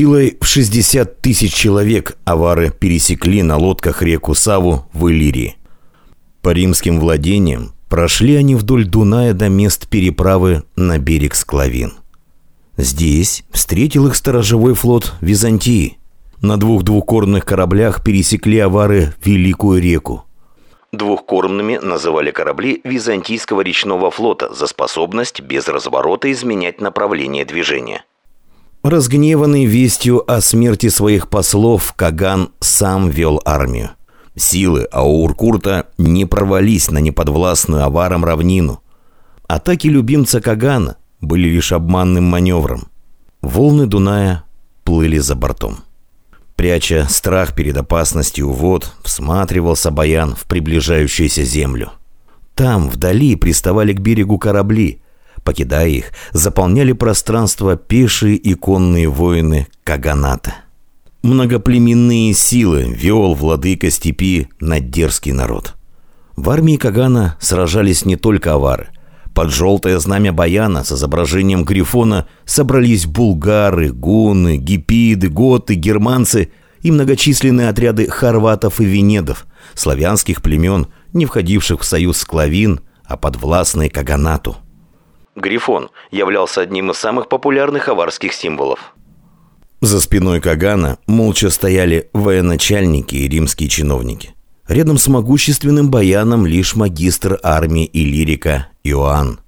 Силой в 60 тысяч человек авары пересекли на лодках реку Саву в Иллирии. По римским владениям прошли они вдоль Дуная до мест переправы на берег Склавин. Здесь встретил их сторожевой флот Византии. На двух двукормных кораблях пересекли авары Великую реку. Двухкормными называли корабли Византийского речного флота за способность без разворота изменять направление движения. Разгневанный вестью о смерти своих послов, Каган сам вел армию. Силы Ауркурта не провались на неподвластную аварам равнину. Атаки любимца Кагана были лишь обманным маневром. Волны Дуная плыли за бортом. Пряча страх перед опасностью вод, всматривался Баян в приближающуюся землю. Там, вдали, приставали к берегу корабли – Покидая их, заполняли пространство пешие и конные воины Каганата. Многоплеменные силы вел владыка степи на дерзкий народ. В армии Кагана сражались не только авары. Под желтое знамя Баяна с изображением Грифона собрались булгары, гуны, гипиды, готы, германцы и многочисленные отряды хорватов и венедов, славянских племен, не входивших в союз с Клавин, а подвластные Каганату. Грифон являлся одним из самых популярных аварских символов. За спиной Кагана молча стояли военачальники и римские чиновники. Рядом с могущественным баяном лишь магистр армии и лирика Иоанн.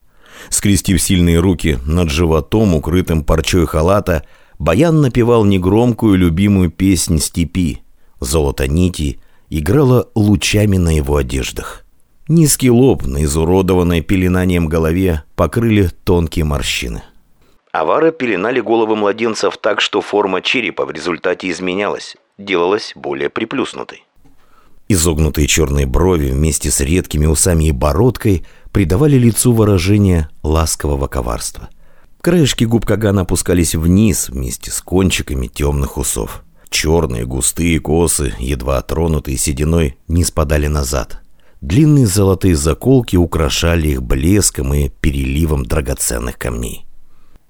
Скрестив сильные руки над животом, укрытым парчой халата, баян напевал негромкую любимую песнь степи. Золото нити играло лучами на его одеждах. Низкий лоб на изуродованной пеленанием голове покрыли тонкие морщины. Авары пеленали головы младенцев так, что форма черепа в результате изменялась, делалась более приплюснутой. Изогнутые черные брови вместе с редкими усами и бородкой придавали лицу выражение ласкового коварства. Краешки губ Кагана опускались вниз вместе с кончиками темных усов. Черные густые косы, едва тронутые сединой, не спадали назад. Длинные золотые заколки украшали их блеском и переливом драгоценных камней.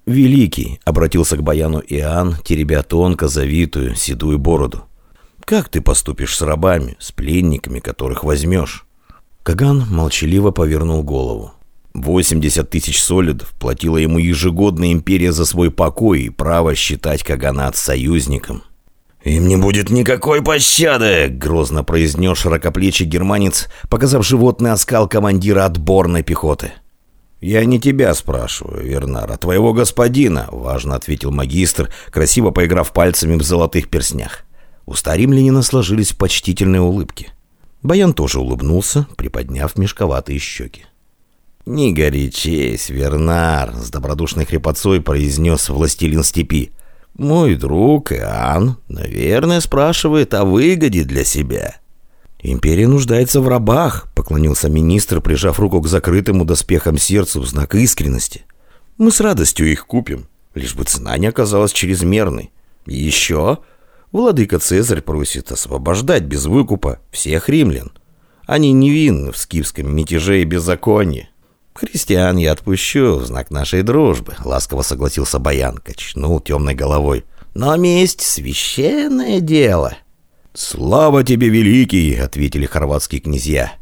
«Великий!» — обратился к Баяну Иоанн, теребя тонко завитую седую бороду. «Как ты поступишь с рабами, с пленниками, которых возьмешь?» Каган молчаливо повернул голову. 80 тысяч солидов платила ему ежегодно империя за свой покой и право считать Каганат союзником. «Им не будет никакой пощады!» — грозно произнес широкоплечий германец, показав животный оскал командира отборной пехоты. «Я не тебя спрашиваю, Вернар, а твоего господина», — важно ответил магистр, красиво поиграв пальцами в золотых перснях. У римлянина сложились почтительные улыбки. Баян тоже улыбнулся, приподняв мешковатые щеки. «Не горячись, Вернар», — с добродушной хрипотцой произнес властелин степи. Мой друг Иоанн, наверное, спрашивает о выгоде для себя. «Империя нуждается в рабах», — поклонился министр, прижав руку к закрытому доспехам сердцу в знак искренности. «Мы с радостью их купим, лишь бы цена не оказалась чрезмерной. Еще владыка Цезарь просит освобождать без выкупа всех римлян. Они невинны в скифском мятеже и беззаконии. «Христиан я отпущу в знак нашей дружбы», — ласково согласился Баян, качнул темной головой. «Но месть — священное дело». «Слава тебе, великий!» — ответили хорватские князья.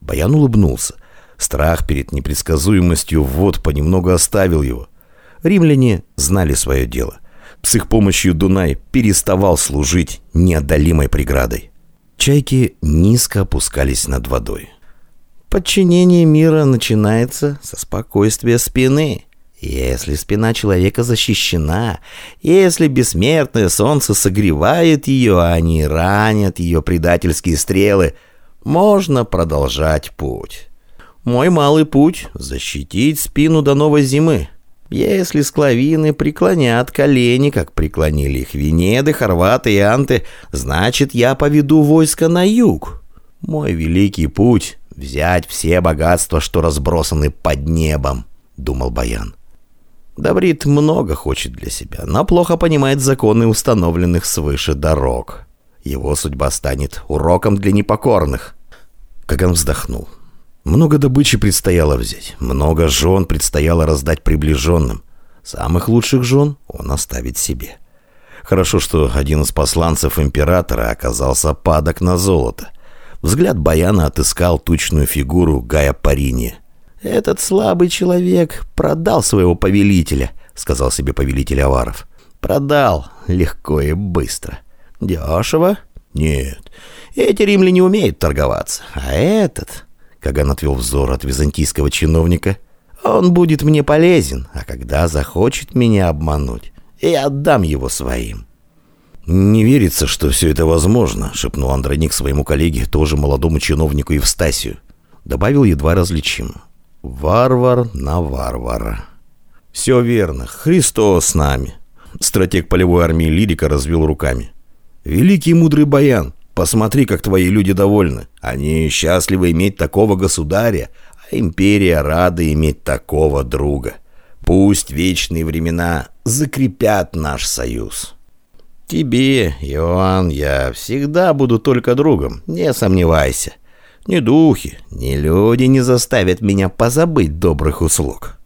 Баян улыбнулся. Страх перед непредсказуемостью вод понемногу оставил его. Римляне знали свое дело. С их помощью Дунай переставал служить неодолимой преградой. Чайки низко опускались над водой. Подчинение мира начинается со спокойствия спины. Если спина человека защищена, если бессмертное солнце согревает ее, а не ранят ее предательские стрелы, можно продолжать путь. Мой малый путь — защитить спину до новой зимы. Если склавины преклонят колени, как преклонили их Венеды, Хорваты и Анты, значит, я поведу войско на юг. Мой великий путь взять все богатства, что разбросаны под небом», — думал Баян. Даврит много хочет для себя, но плохо понимает законы установленных свыше дорог. Его судьба станет уроком для непокорных. Каган вздохнул. Много добычи предстояло взять, много жен предстояло раздать приближенным. Самых лучших жен он оставит себе. Хорошо, что один из посланцев императора оказался падок на золото. Взгляд Баяна отыскал тучную фигуру Гая Парини. «Этот слабый человек продал своего повелителя», — сказал себе повелитель Аваров. «Продал легко и быстро. Дешево? Нет. Эти римляне умеют торговаться. А этот...» Каган отвел взор от византийского чиновника. «Он будет мне полезен, а когда захочет меня обмануть, я отдам его своим». «Не верится, что все это возможно», — шепнул Андроник своему коллеге, тоже молодому чиновнику Евстасию. Добавил едва различимо. «Варвар на варвара». «Все верно. Христос с нами». Стратег полевой армии Лирика развел руками. «Великий мудрый Баян, Посмотри, как твои люди довольны. Они счастливы иметь такого государя, а империя рада иметь такого друга. Пусть вечные времена закрепят наш союз. Тебе, Иоанн, я всегда буду только другом, не сомневайся. Ни духи, ни люди не заставят меня позабыть добрых услуг.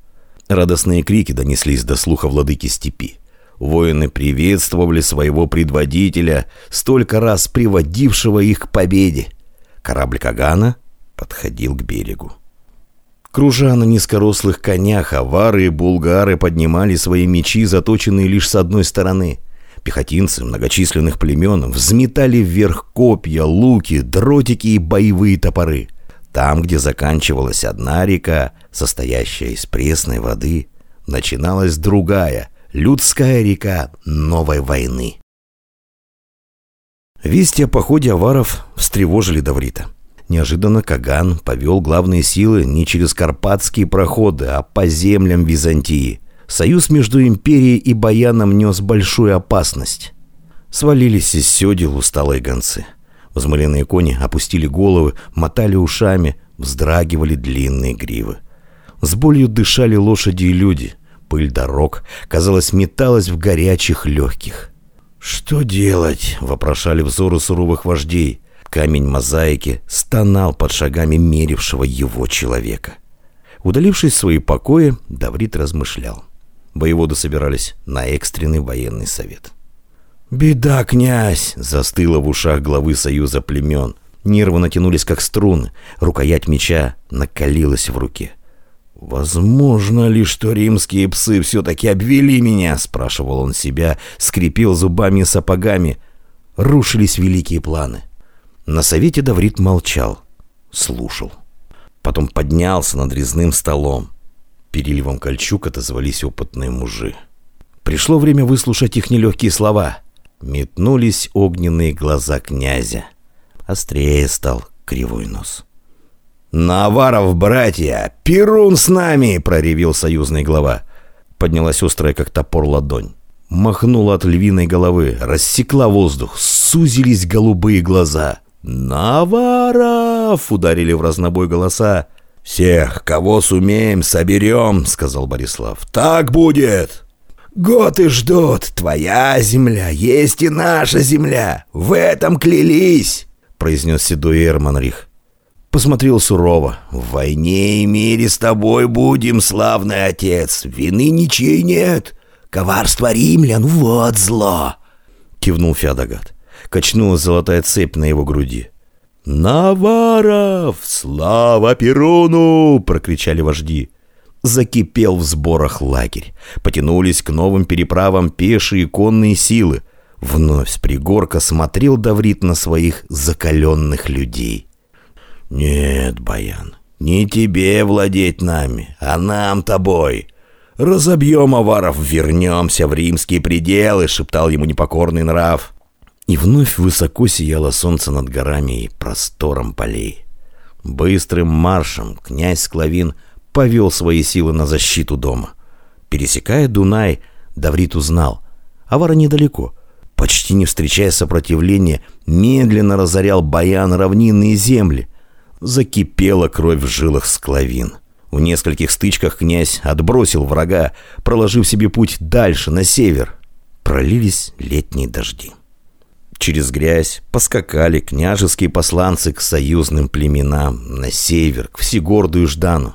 Радостные крики донеслись до слуха владыки степи. Воины приветствовали своего предводителя, столько раз приводившего их к победе. Корабль Кагана подходил к берегу. Кружа на низкорослых конях, авары и булгары поднимали свои мечи, заточенные лишь с одной стороны. Пехотинцы многочисленных племен взметали вверх копья, луки, дротики и боевые топоры. Там, где заканчивалась одна река, состоящая из пресной воды, начиналась другая, Людская река новой войны. Вести о походе аваров встревожили Даврита. Неожиданно Каган повел главные силы не через Карпатские проходы, а по землям Византии. Союз между империей и Баяном нес большую опасность. Свалились из седел усталые гонцы. Возмоленные кони опустили головы, мотали ушами, вздрагивали длинные гривы. С болью дышали лошади и люди – Пыль дорог, казалось, металась в горячих легких. «Что делать?» — вопрошали взоры суровых вождей. Камень мозаики стонал под шагами мерившего его человека. Удалившись в свои покои, Даврит размышлял. Воеводы собирались на экстренный военный совет. «Беда, князь!» — застыла в ушах главы союза племен. Нервы натянулись, как струны. Рукоять меча накалилась в руке. «Возможно ли, что римские псы все-таки обвели меня?» — спрашивал он себя, скрипел зубами и сапогами. Рушились великие планы. На совете Даврит молчал, слушал. Потом поднялся над резным столом. Переливом кольчуг отозвались опытные мужи. Пришло время выслушать их нелегкие слова. Метнулись огненные глаза князя. Острее стал кривой нос. «Наваров, братья! Перун с нами!» — проревел союзный глава. Поднялась острая, как топор, ладонь. Махнула от львиной головы, рассекла воздух, сузились голубые глаза. «Наваров!» — ударили в разнобой голоса. «Всех, кого сумеем, соберем!» — сказал Борислав. «Так будет!» «Готы ждут! Твоя земля есть и наша земля! В этом клялись!» — произнес седой Эрманрих посмотрел сурово. «В войне и мире с тобой будем, славный отец. Вины ничей нет. Коварство римлян — вот зло!» Кивнул Феодогат. Качнулась золотая цепь на его груди. «Наваров! Слава Перуну!» — прокричали вожди. Закипел в сборах лагерь. Потянулись к новым переправам пешие и конные силы. Вновь с пригорка смотрел Даврит на своих закаленных людей. «Нет, Баян, не тебе владеть нами, а нам тобой. Разобьем аваров, вернемся в римские пределы», — шептал ему непокорный нрав. И вновь высоко сияло солнце над горами и простором полей. Быстрым маршем князь Склавин повел свои силы на защиту дома. Пересекая Дунай, Даврит узнал. Авара недалеко. Почти не встречая сопротивления, медленно разорял Баян равнинные земли закипела кровь в жилах склавин. В нескольких стычках князь отбросил врага, проложив себе путь дальше, на север. Пролились летние дожди. Через грязь поскакали княжеские посланцы к союзным племенам, на север, к Всегорду и Ждану.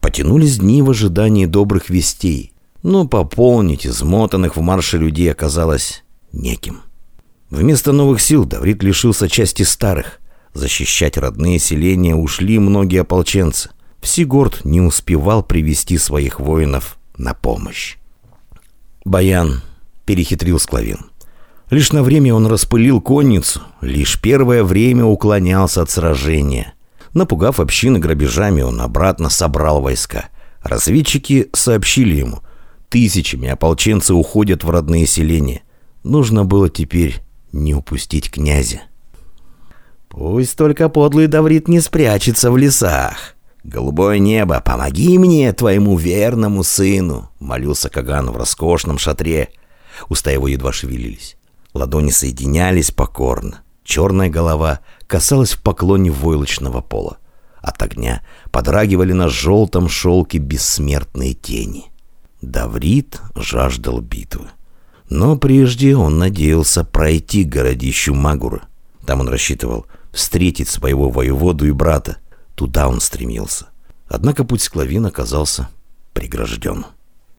Потянулись дни в ожидании добрых вестей, но пополнить измотанных в марше людей оказалось неким. Вместо новых сил Даврит лишился части старых. Защищать родные селения ушли многие ополченцы. Всегорд не успевал привести своих воинов на помощь. Баян перехитрил Склавин. Лишь на время он распылил конницу, лишь первое время уклонялся от сражения. Напугав общины грабежами, он обратно собрал войска. Разведчики сообщили ему, тысячами ополченцы уходят в родные селения. Нужно было теперь не упустить князя. «Пусть только подлый Даврит не спрячется в лесах. Голубое небо, помоги мне, твоему верному сыну!» Молился Каган в роскошном шатре. Уста его едва шевелились. Ладони соединялись покорно. Черная голова касалась в поклоне войлочного пола. От огня подрагивали на желтом шелке бессмертные тени. Даврит жаждал битвы. Но прежде он надеялся пройти городищу Магура. Там он рассчитывал встретить своего воеводу и брата. Туда он стремился. Однако путь Склавин оказался прегражден.